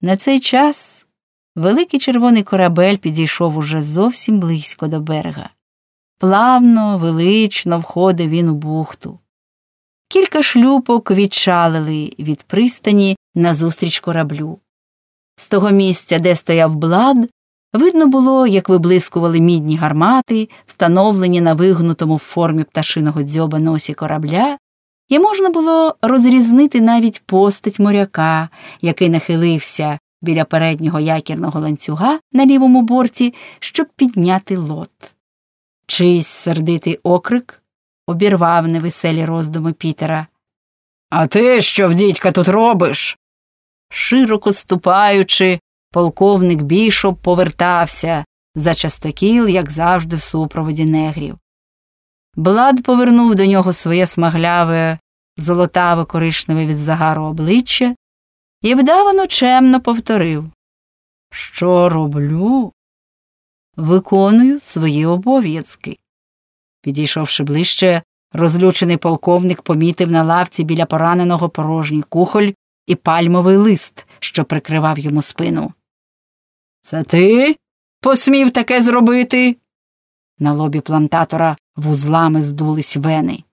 На цей час великий червоний корабель підійшов уже зовсім близько до берега. Плавно, велично входив він у бухту. Кілька шлюпок відчалили від пристані назустріч кораблю. З того місця, де стояв блад, видно було, як виблискували мідні гармати, встановлені на вигнутому в формі пташиного дзьоба носі корабля, і можна було розрізнити навіть постать моряка, який нахилився біля переднього якірного ланцюга на лівому борті, щоб підняти лот. Чийсь сердитий окрик обірвав невеселі роздуми Пітера. А ти що в дідька тут робиш? Широко ступаючи, полковник бішоп повертався за частокіл, як завжди, в супроводі негрів. Блад повернув до нього своє смагляве, золотаве коричневе від загару обличчя і вдавано чемно повторив Що роблю? Виконую свої обов'язки. Підійшовши ближче, розлючений полковник помітив на лавці біля пораненого порожній кухоль і пальмовий лист, що прикривав йому спину. Це ти посмів таке зробити? На лобі плантатора вузлами здулись вени.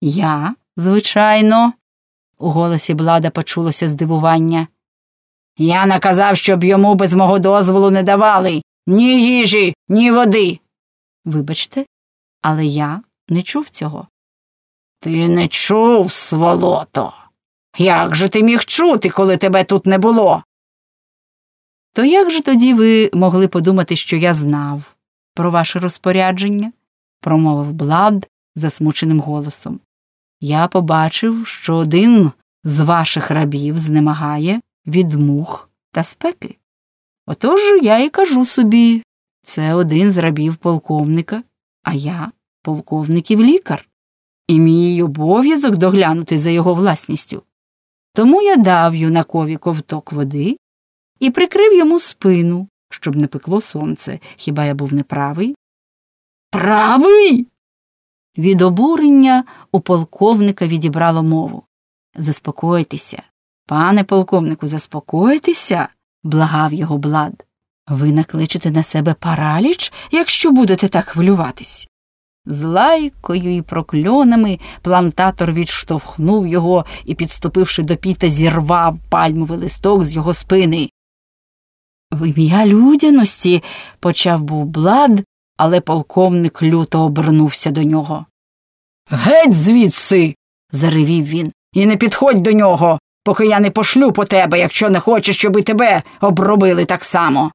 Я, звичайно, у голосі блада почулося здивування. Я наказав, щоб йому без мого дозволу не давали ні їжі, ні води. Вибачте, але я не чув цього. Ти не чув, сволото. Як же ти міг чути, коли тебе тут не було? То як же тоді ви могли подумати, що я знав про ваше розпорядження? промовив Блад засмученим голосом. Я побачив, що один з ваших рабів знемагає від мух та спеки. Отож я і кажу собі це один з рабів полковника, а я полковників лікар, і мій обов'язок доглянути за його власністю. Тому я дав юнакові ковток води і прикрив йому спину, щоб не пекло сонце. Хіба я був неправий? Правий. Від обурення у полковника відібрало мову. Заспокойтеся, пане полковнику, заспокойтеся, благав його блад. Ви накличете на себе параліч, якщо будете так хвилюватись. З лайкою і прокльонами плантатор відштовхнув його і, підступивши до піта, зірвав пальмовий листок з його спини. В ім'я людяності, почав був блад, але полковник люто обернувся до нього. Геть звідси. заревів він, і не підходь до нього, поки я не пошлю по тебе, якщо не хочеш, щоб і тебе обробили так само.